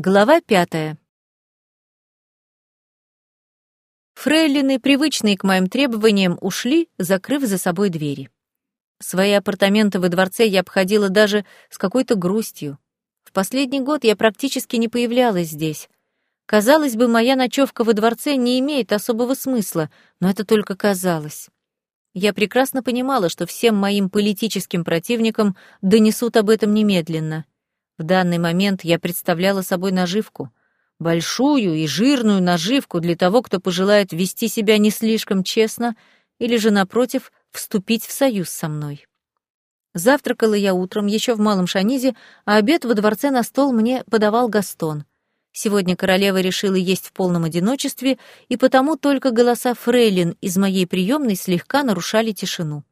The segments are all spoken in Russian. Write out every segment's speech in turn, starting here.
Глава пятая. Фрейлины, привычные к моим требованиям, ушли, закрыв за собой двери. Свои апартаменты во дворце я обходила даже с какой-то грустью. В последний год я практически не появлялась здесь. Казалось бы, моя ночевка во дворце не имеет особого смысла, но это только казалось. Я прекрасно понимала, что всем моим политическим противникам донесут об этом немедленно — в данный момент я представляла собой наживку. Большую и жирную наживку для того, кто пожелает вести себя не слишком честно или же, напротив, вступить в союз со мной. Завтракала я утром еще в Малом Шанизе, а обед во дворце на стол мне подавал Гастон. Сегодня королева решила есть в полном одиночестве, и потому только голоса фрейлин из моей приемной слегка нарушали тишину.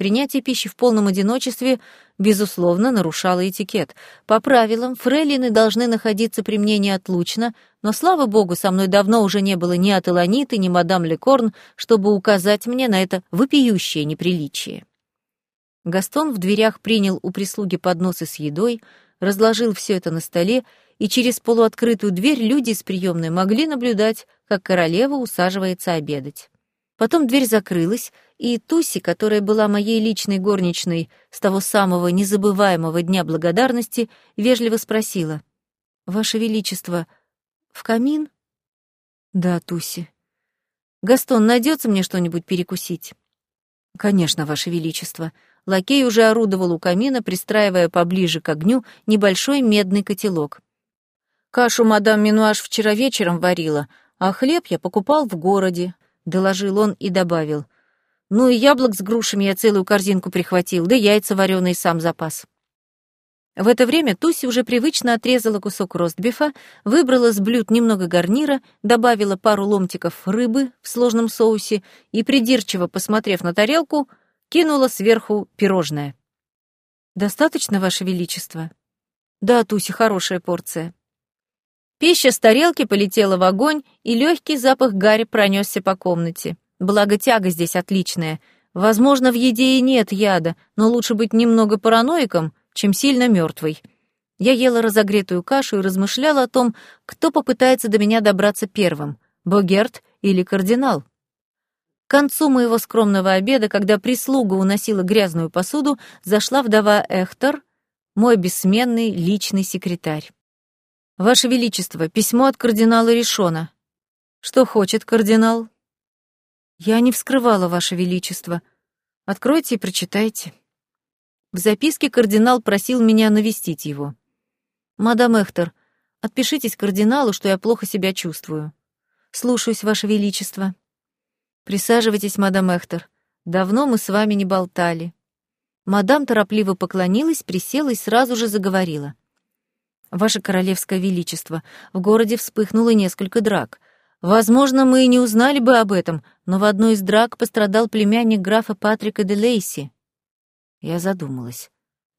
Принятие пищи в полном одиночестве, безусловно, нарушало этикет. По правилам, фрейлины должны находиться при мне неотлучно, но, слава богу, со мной давно уже не было ни Ателаниты, ни мадам Лекорн, чтобы указать мне на это вопиющее неприличие. Гастон в дверях принял у прислуги подносы с едой, разложил все это на столе, и через полуоткрытую дверь люди из приемной могли наблюдать, как королева усаживается обедать. Потом дверь закрылась, и Туси, которая была моей личной горничной с того самого незабываемого дня благодарности, вежливо спросила. «Ваше Величество, в камин?» «Да, Туси». «Гастон, найдется мне что-нибудь перекусить?» «Конечно, Ваше Величество». Лакей уже орудовал у камина, пристраивая поближе к огню небольшой медный котелок. «Кашу мадам Минуаш вчера вечером варила, а хлеб я покупал в городе, — доложил он и добавил. «Ну и яблок с грушами я целую корзинку прихватил, да яйца вареные сам запас». В это время Туси уже привычно отрезала кусок ростбифа, выбрала с блюд немного гарнира, добавила пару ломтиков рыбы в сложном соусе и, придирчиво посмотрев на тарелку, кинула сверху пирожное. «Достаточно, Ваше Величество?» «Да, Туси, хорошая порция». Пища с тарелки полетела в огонь, и легкий запах гари пронесся по комнате. Благо, тяга здесь отличная. Возможно, в еде и нет яда, но лучше быть немного параноиком, чем сильно мертвой. Я ела разогретую кашу и размышляла о том, кто попытается до меня добраться первым — Богерт или кардинал. К концу моего скромного обеда, когда прислуга уносила грязную посуду, зашла вдова Эхтер, мой бессменный личный секретарь. «Ваше Величество, письмо от кардинала Ришона». «Что хочет кардинал?» «Я не вскрывала, Ваше Величество. Откройте и прочитайте». В записке кардинал просил меня навестить его. «Мадам Эхтер, отпишитесь кардиналу, что я плохо себя чувствую». «Слушаюсь, Ваше Величество». «Присаживайтесь, мадам Эхтер. Давно мы с вами не болтали». Мадам торопливо поклонилась, присела и сразу же заговорила. Ваше Королевское Величество, в городе вспыхнуло несколько драк. Возможно, мы и не узнали бы об этом, но в одной из драк пострадал племянник графа Патрика де Лейси. Я задумалась.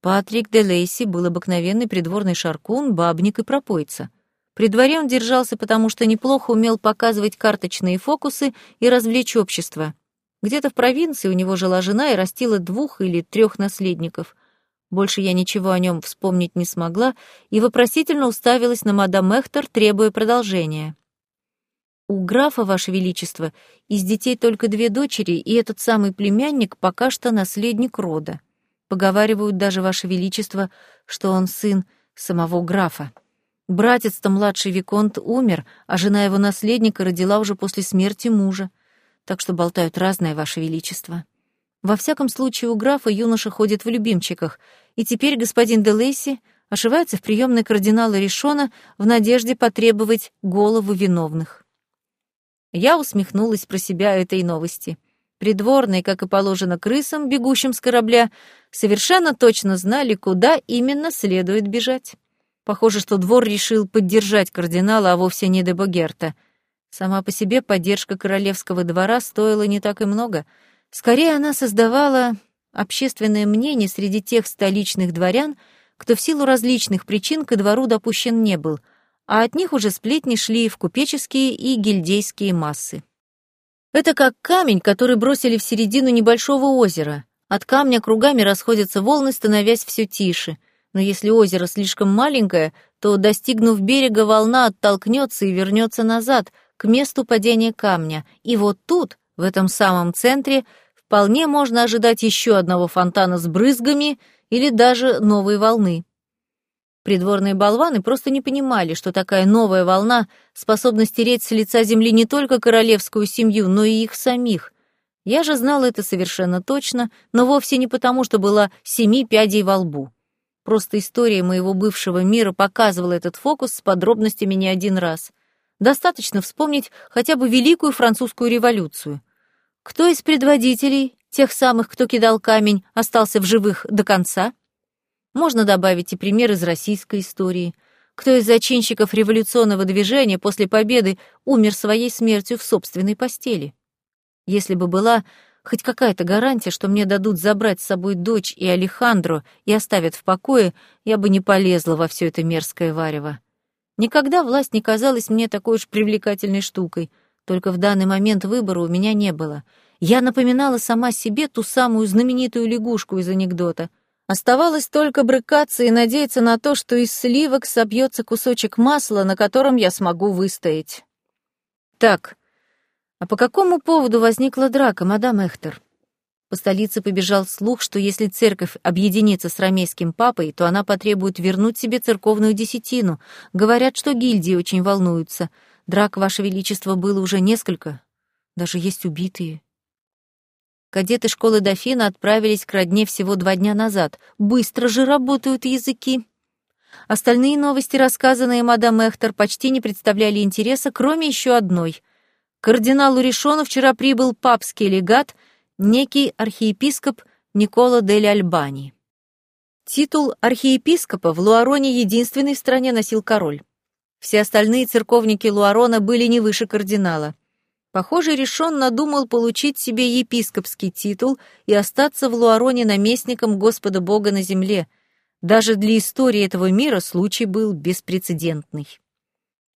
Патрик де Лейси был обыкновенный придворный шаркун, бабник и пропойца. При дворе он держался, потому что неплохо умел показывать карточные фокусы и развлечь общество. Где-то в провинции у него жила жена и растила двух или трех наследников. Больше я ничего о нем вспомнить не смогла и вопросительно уставилась на мадам Эхтер, требуя продолжения. «У графа, Ваше Величество, из детей только две дочери, и этот самый племянник пока что наследник рода. Поговаривают даже, Ваше Величество, что он сын самого графа. Братец-то младший Виконт умер, а жена его наследника родила уже после смерти мужа. Так что болтают разное, Ваше Величество». Во всяком случае, у графа юноша ходит в любимчиках, и теперь господин де Лейси ошивается в приемной кардинала Ришона в надежде потребовать голову виновных. Я усмехнулась про себя этой новости. Придворные, как и положено крысам, бегущим с корабля, совершенно точно знали, куда именно следует бежать. Похоже, что двор решил поддержать кардинала, а вовсе не де Богерта. Сама по себе поддержка королевского двора стоила не так и много — Скорее, она создавала общественное мнение среди тех столичных дворян, кто в силу различных причин ко двору допущен не был, а от них уже сплетни шли в купеческие и гильдейские массы. Это как камень, который бросили в середину небольшого озера. От камня кругами расходятся волны, становясь все тише. Но если озеро слишком маленькое, то, достигнув берега, волна оттолкнется и вернется назад, к месту падения камня. И вот тут, в этом самом центре, вполне можно ожидать еще одного фонтана с брызгами или даже новой волны. Придворные болваны просто не понимали, что такая новая волна способна стереть с лица земли не только королевскую семью, но и их самих. Я же знала это совершенно точно, но вовсе не потому, что была семи пядей во лбу. Просто история моего бывшего мира показывала этот фокус с подробностями не один раз. Достаточно вспомнить хотя бы Великую Французскую революцию. Кто из предводителей, тех самых, кто кидал камень, остался в живых до конца? Можно добавить и пример из российской истории. Кто из зачинщиков революционного движения после победы умер своей смертью в собственной постели? Если бы была хоть какая-то гарантия, что мне дадут забрать с собой дочь и Алехандро и оставят в покое, я бы не полезла во все это мерзкое варево. Никогда власть не казалась мне такой уж привлекательной штукой, только в данный момент выбора у меня не было. Я напоминала сама себе ту самую знаменитую лягушку из анекдота. Оставалось только брыкаться и надеяться на то, что из сливок собьется кусочек масла, на котором я смогу выстоять. Так, а по какому поводу возникла драка, мадам Эхтер? По столице побежал слух, что если церковь объединится с рамейским папой, то она потребует вернуть себе церковную десятину. Говорят, что гильдии очень волнуются. Драк, Ваше Величество, было уже несколько. Даже есть убитые. Кадеты школы дофина отправились к родне всего два дня назад. Быстро же работают языки. Остальные новости, рассказанные мадам Эхтер, почти не представляли интереса, кроме еще одной — кардиналу Ришону вчера прибыл папский легат, некий архиепископ Никола дель Альбани. Титул архиепископа в Луароне единственный в стране носил король. Все остальные церковники Луарона были не выше кардинала. Похоже, Ришон надумал получить себе епископский титул и остаться в Луароне наместником Господа Бога на земле. Даже для истории этого мира случай был беспрецедентный.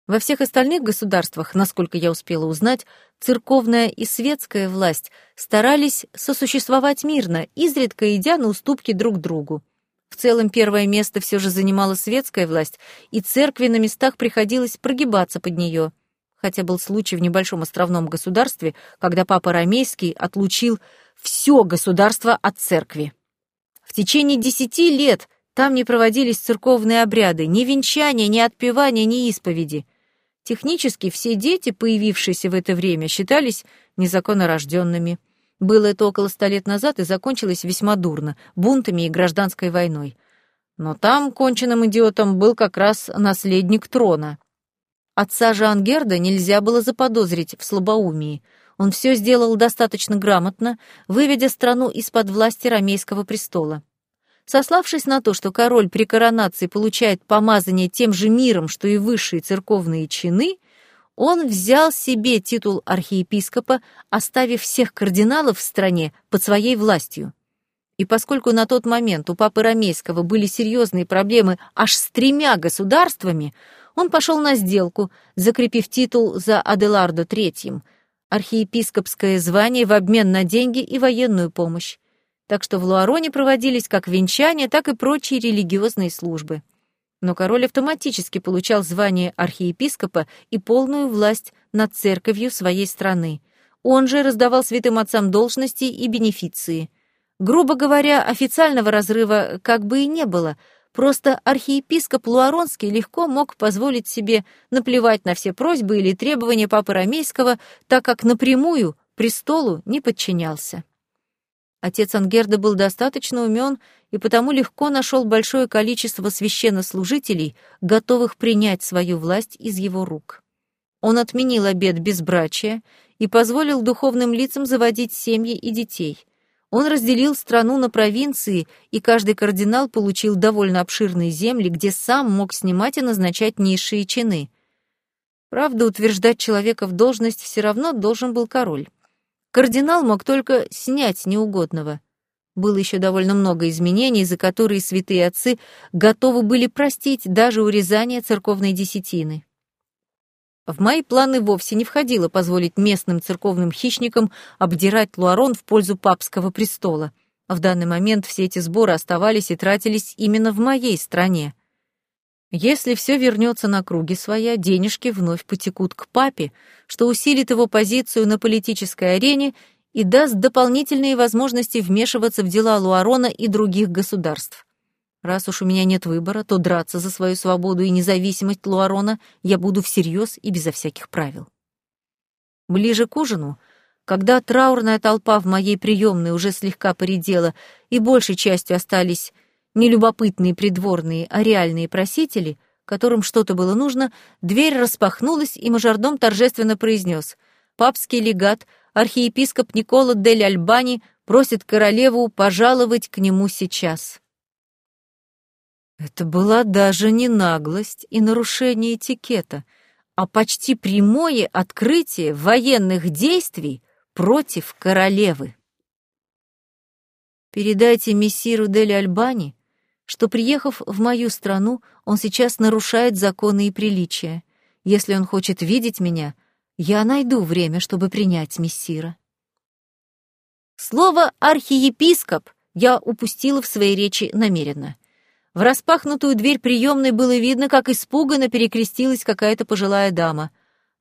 Во всех остальных государствах, насколько я успела узнать, церковная и светская власть старались сосуществовать мирно, изредка идя на уступки друг другу. В целом первое место все же занимала светская власть, и церкви на местах приходилось прогибаться под нее. Хотя был случай в небольшом островном государстве, когда папа Ромейский отлучил все государство от церкви. В течение десяти лет там не проводились церковные обряды, ни венчания, ни отпевания, ни исповеди. Технически все дети, появившиеся в это время, считались незаконнорожденными. Было это около ста лет назад и закончилось весьма дурно, бунтами и гражданской войной. Но там конченным идиотом был как раз наследник трона. Отца же Ангерда нельзя было заподозрить в слабоумии. Он все сделал достаточно грамотно, выведя страну из-под власти рамейского престола. Сославшись на то, что король при коронации получает помазание тем же миром, что и высшие церковные чины, он взял себе титул архиепископа, оставив всех кардиналов в стране под своей властью. И поскольку на тот момент у папы Ромейского были серьезные проблемы аж с тремя государствами, он пошел на сделку, закрепив титул за Аделардо III, архиепископское звание в обмен на деньги и военную помощь так что в Луароне проводились как венчания, так и прочие религиозные службы. Но король автоматически получал звание архиепископа и полную власть над церковью своей страны. Он же раздавал святым отцам должности и бенефиции. Грубо говоря, официального разрыва как бы и не было, просто архиепископ Луаронский легко мог позволить себе наплевать на все просьбы или требования папы Ромейского, так как напрямую престолу не подчинялся. Отец Ангерда был достаточно умен и потому легко нашел большое количество священнослужителей, готовых принять свою власть из его рук. Он отменил обет безбрачия и позволил духовным лицам заводить семьи и детей. Он разделил страну на провинции, и каждый кардинал получил довольно обширные земли, где сам мог снимать и назначать низшие чины. Правда, утверждать человека в должность все равно должен был король. Кардинал мог только снять неугодного. Было еще довольно много изменений, за которые святые отцы готовы были простить даже урезание церковной десятины. В мои планы вовсе не входило позволить местным церковным хищникам обдирать Луарон в пользу папского престола. В данный момент все эти сборы оставались и тратились именно в моей стране. Если все вернется на круги своя, денежки вновь потекут к папе, что усилит его позицию на политической арене и даст дополнительные возможности вмешиваться в дела Луарона и других государств. Раз уж у меня нет выбора, то драться за свою свободу и независимость Луарона я буду всерьез и безо всяких правил. Ближе к ужину, когда траурная толпа в моей приемной уже слегка поредела и большей частью остались не любопытные придворные, а реальные просители, которым что-то было нужно, дверь распахнулась, и мажордом торжественно произнес «Папский легат, архиепископ Никола дель Альбани просит королеву пожаловать к нему сейчас». Это была даже не наглость и нарушение этикета, а почти прямое открытие военных действий против королевы. Передайте мессиру Дель Альбани, что, приехав в мою страну, он сейчас нарушает законы и приличия. Если он хочет видеть меня, я найду время, чтобы принять мессира. Слово «архиепископ» я упустила в своей речи намеренно. В распахнутую дверь приемной было видно, как испуганно перекрестилась какая-то пожилая дама.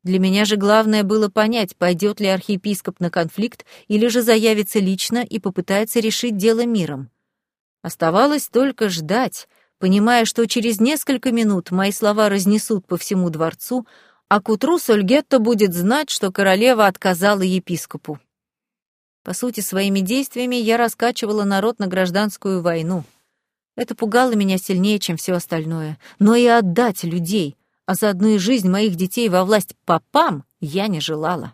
Для меня же главное было понять, пойдет ли архиепископ на конфликт или же заявится лично и попытается решить дело миром. Оставалось только ждать, понимая, что через несколько минут мои слова разнесут по всему дворцу, а к утру Сольгетто будет знать, что королева отказала епископу. По сути, своими действиями я раскачивала народ на гражданскую войну. Это пугало меня сильнее, чем все остальное. Но и отдать людей, а заодно и жизнь моих детей во власть попам я не желала.